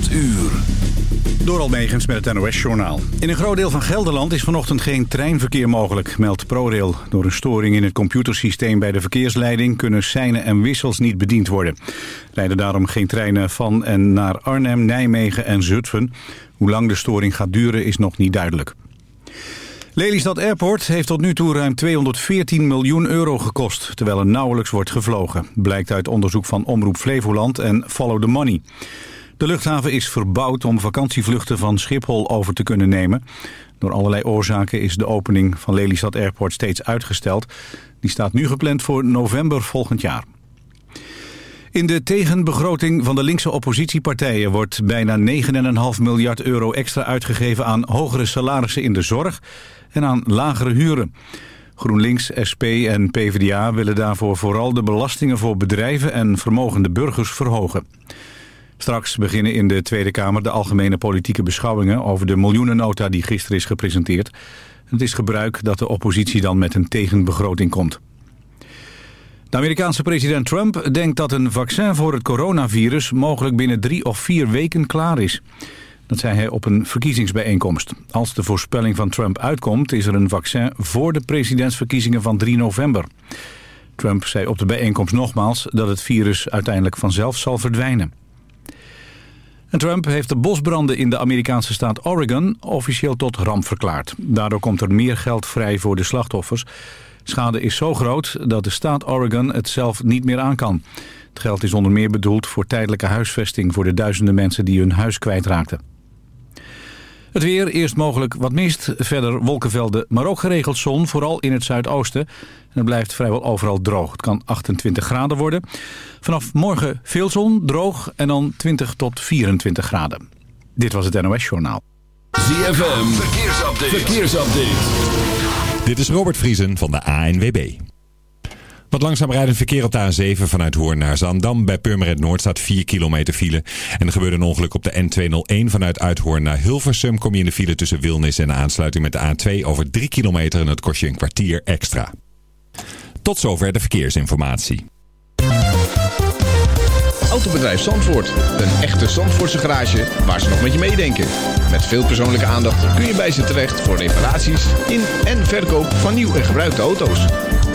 8 uur. Door Almegens met het NOS-journaal. In een groot deel van Gelderland is vanochtend geen treinverkeer mogelijk, meldt ProRail. Door een storing in het computersysteem bij de verkeersleiding... kunnen seinen en wissels niet bediend worden. Rijden daarom geen treinen van en naar Arnhem, Nijmegen en Zutphen. Hoe lang de storing gaat duren is nog niet duidelijk. Lelystad Airport heeft tot nu toe ruim 214 miljoen euro gekost... terwijl er nauwelijks wordt gevlogen. Blijkt uit onderzoek van Omroep Flevoland en Follow the Money. De luchthaven is verbouwd om vakantievluchten van Schiphol over te kunnen nemen. Door allerlei oorzaken is de opening van Lelystad Airport steeds uitgesteld. Die staat nu gepland voor november volgend jaar. In de tegenbegroting van de linkse oppositiepartijen wordt bijna 9,5 miljard euro extra uitgegeven aan hogere salarissen in de zorg en aan lagere huren. GroenLinks, SP en PvdA willen daarvoor vooral de belastingen voor bedrijven en vermogende burgers verhogen. Straks beginnen in de Tweede Kamer de algemene politieke beschouwingen over de miljoenennota die gisteren is gepresenteerd. Het is gebruik dat de oppositie dan met een tegenbegroting komt. De Amerikaanse president Trump denkt dat een vaccin voor het coronavirus mogelijk binnen drie of vier weken klaar is. Dat zei hij op een verkiezingsbijeenkomst. Als de voorspelling van Trump uitkomt is er een vaccin voor de presidentsverkiezingen van 3 november. Trump zei op de bijeenkomst nogmaals dat het virus uiteindelijk vanzelf zal verdwijnen. En Trump heeft de bosbranden in de Amerikaanse staat Oregon officieel tot ramp verklaard. Daardoor komt er meer geld vrij voor de slachtoffers. Schade is zo groot dat de staat Oregon het zelf niet meer aan kan. Het geld is onder meer bedoeld voor tijdelijke huisvesting... voor de duizenden mensen die hun huis kwijtraakten. Het weer, eerst mogelijk wat mist, verder wolkenvelden, maar ook geregeld zon, vooral in het zuidoosten. En het blijft vrijwel overal droog. Het kan 28 graden worden. Vanaf morgen veel zon, droog en dan 20 tot 24 graden. Dit was het NOS Journaal. ZFM, verkeersupdate. verkeersupdate. Dit is Robert Vriesen van de ANWB. Wat langzaam rijdend verkeer op de A7 vanuit Hoorn naar Zandam. Bij Purmerend Noord staat 4 kilometer file. En er gebeurde een ongeluk op de N201 vanuit Uithoorn naar Hilversum. Kom je in de file tussen Wilnis en de aansluiting met de A2 over 3 kilometer. En het kost je een kwartier extra. Tot zover de verkeersinformatie. Autobedrijf Zandvoort. Een echte Zandvoortse garage waar ze nog met je meedenken. Met veel persoonlijke aandacht kun je bij ze terecht voor reparaties in en verkoop van nieuw en gebruikte auto's.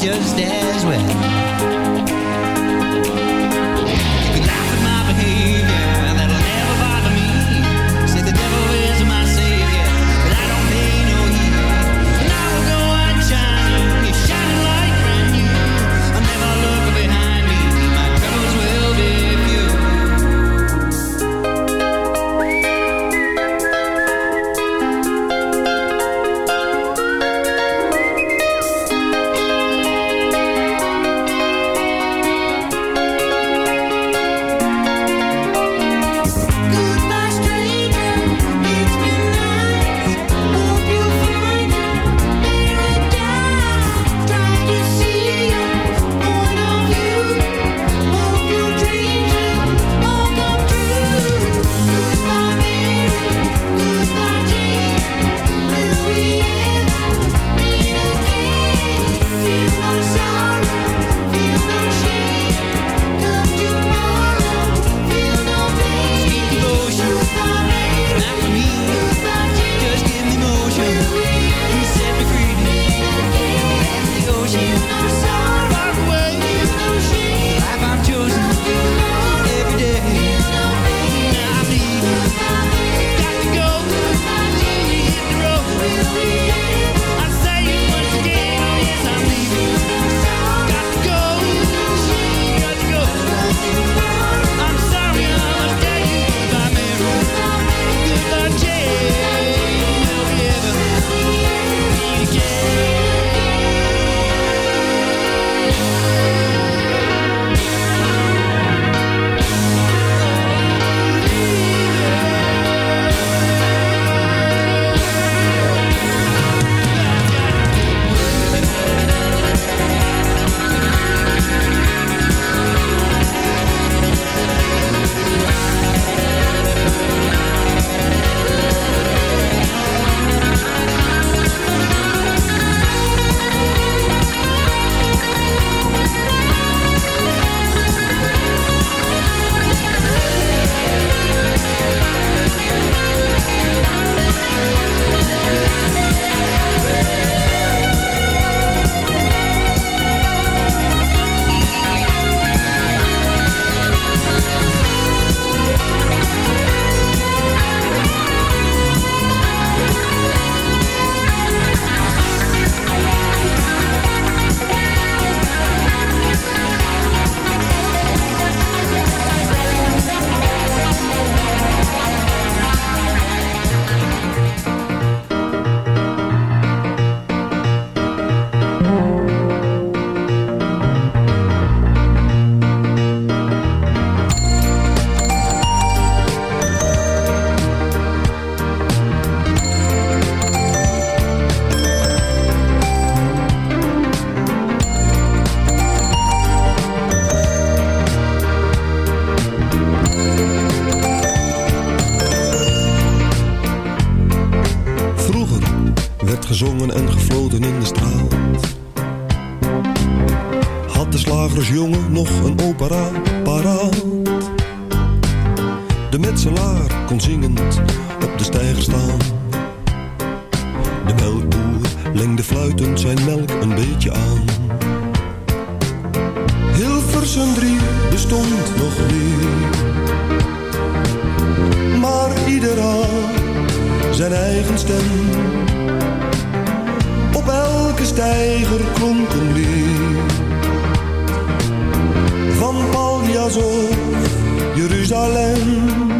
just as well. Bestond nog niet. Maar ieder had zijn eigen stem. Op elke steiger klonk een lied. Van Paljas of Jeruzalem.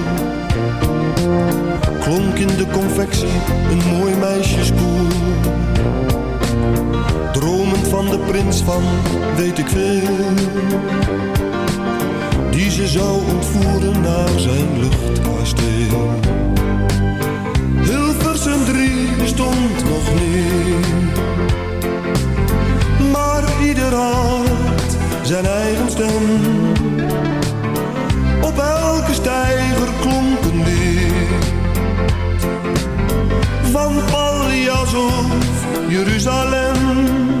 een mooi meisjeskoer Dromend van de prins van weet ik veel. Die ze zou ontvoeren naar zijn luchtkasteel. Hilversum 3 bestond nog niet. Maar ieder had zijn eigen stem. Op elke steiger klonk Van Paljas Jeruzalem.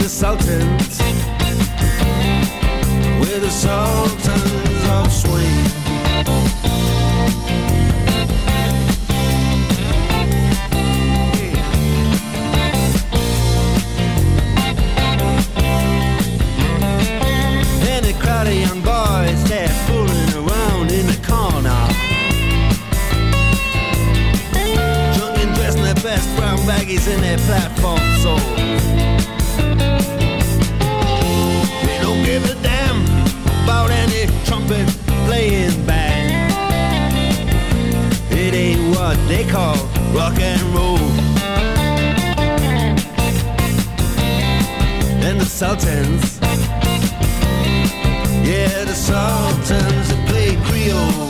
the sultans. We're the sultans of swing. Crowd of young boys, they're fooling around in the corner. Dressed in their best brown baggies in their platform. they call rock and roll. And the Sultans, yeah, the Sultans that play Creole.